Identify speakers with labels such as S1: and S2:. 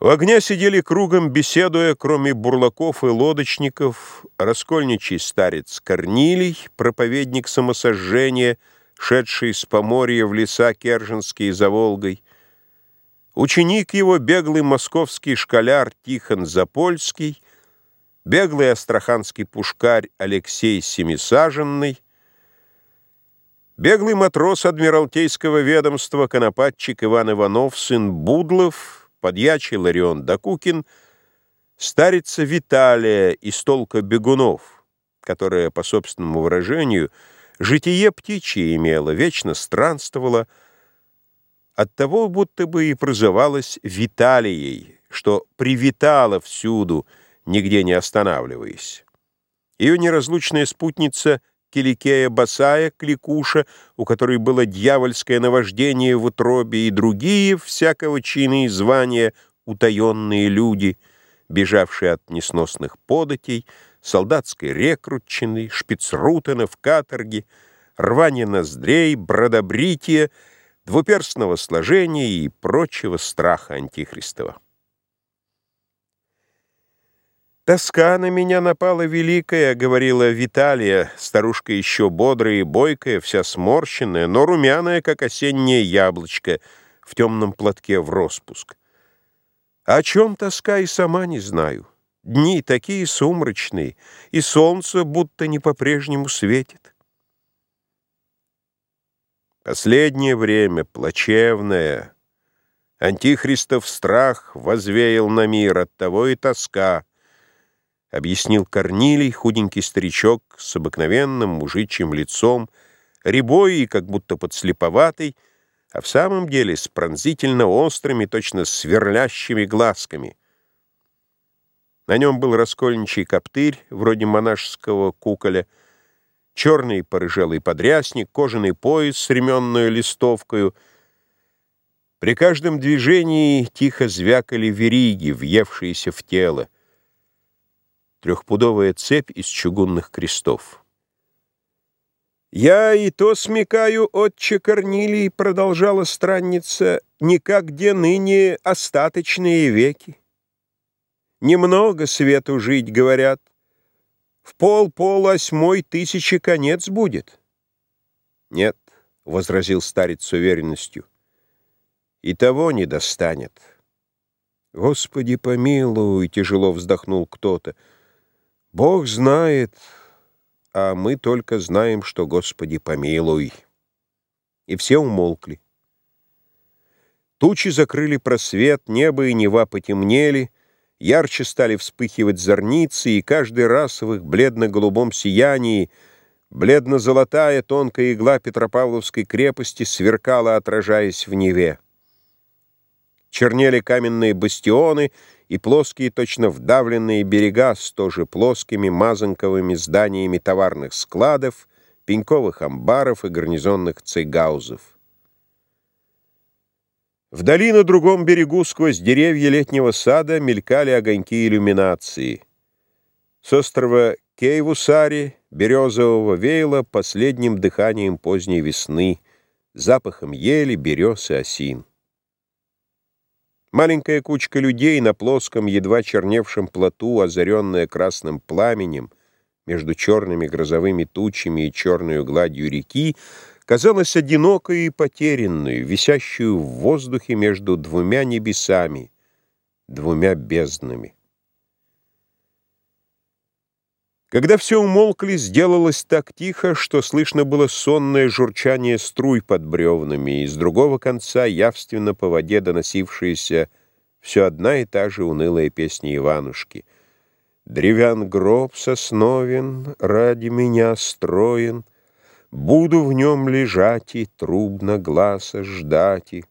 S1: У огня сидели кругом, беседуя, кроме бурлаков и лодочников, раскольничий старец Корнилий, проповедник самосожжения, шедший с поморья в леса Керженские за Волгой, ученик его, беглый московский школяр Тихон Запольский, беглый астраханский пушкарь Алексей Семисаженный, беглый матрос Адмиралтейского ведомства, конопатчик Иван Иванов, сын Будлов — подьячий Ларион Докукин, старица Виталия из толка бегунов, которая, по собственному выражению, житие птичье имела, вечно странствовала, оттого будто бы и прозывалась Виталией, что привитала всюду, нигде не останавливаясь. Ее неразлучная спутница Киликея Басая, Кликуша, у которой было дьявольское наваждение в утробе, и другие всякого чина и звания утаенные люди, бежавшие от несносных податей, солдатской рекрутчины, шпицрутена в каторге, рвания ноздрей, бродобрития, двуперстного сложения и прочего страха антихристова. «Тоска на меня напала великая», — говорила Виталия, старушка еще бодрая и бойкая, вся сморщенная, но румяная, как осеннее яблочко, в темном платке в распуск. О чем тоска и сама не знаю. Дни такие сумрачные, и солнце будто не по-прежнему светит. Последнее время, плачевное, Антихристов страх возвеял на мир, оттого и тоска — объяснил Корнилий, худенький старичок с обыкновенным мужичьим лицом, рябой и как будто подслеповатый, а в самом деле с пронзительно острыми, точно сверлящими глазками. На нем был раскольничий коптырь, вроде монашеского куколя, черный порыжелый подрясник, кожаный пояс с ременной листовкою. При каждом движении тихо звякали вериги, въевшиеся в тело трехпудовая цепь из чугунных крестов. «Я и то смекаю, отче Корнилий, — продолжала странница, — где ныне остаточные веки. Немного свету жить, говорят. В пол-пол восьмой тысячи конец будет». «Нет», — возразил старец с уверенностью, — «и того не достанет». «Господи помилуй!» — тяжело вздохнул кто-то. Бог знает, а мы только знаем, что Господи помилуй. И все умолкли. Тучи закрыли просвет, небо и нева потемнели, ярче стали вспыхивать зорницы, и каждый раз в их бледно-голубом сиянии бледно-золотая тонкая игла Петропавловской крепости сверкала, отражаясь в Неве. Чернели каменные бастионы — и плоские, точно вдавленные берега с тоже плоскими мазанковыми зданиями товарных складов, пеньковых амбаров и гарнизонных цейгаузов. Вдали на другом берегу сквозь деревья летнего сада мелькали огоньки иллюминации. С острова Кейвусари, березового веяла последним дыханием поздней весны, запахом ели, берез и осин. Маленькая кучка людей на плоском, едва черневшем плоту, озаренная красным пламенем, между черными грозовыми тучами и черной гладью реки, казалась одинокой и потерянной, висящую в воздухе между двумя небесами, двумя безднами. Когда все умолкли, сделалось так тихо, что слышно было сонное журчание струй под бревнами, и с другого конца явственно по воде доносившаяся все одна и та же унылая песня Иванушки. «Древян гроб сосновен, ради меня строен, Буду в нем лежать и трубно глаза ждать и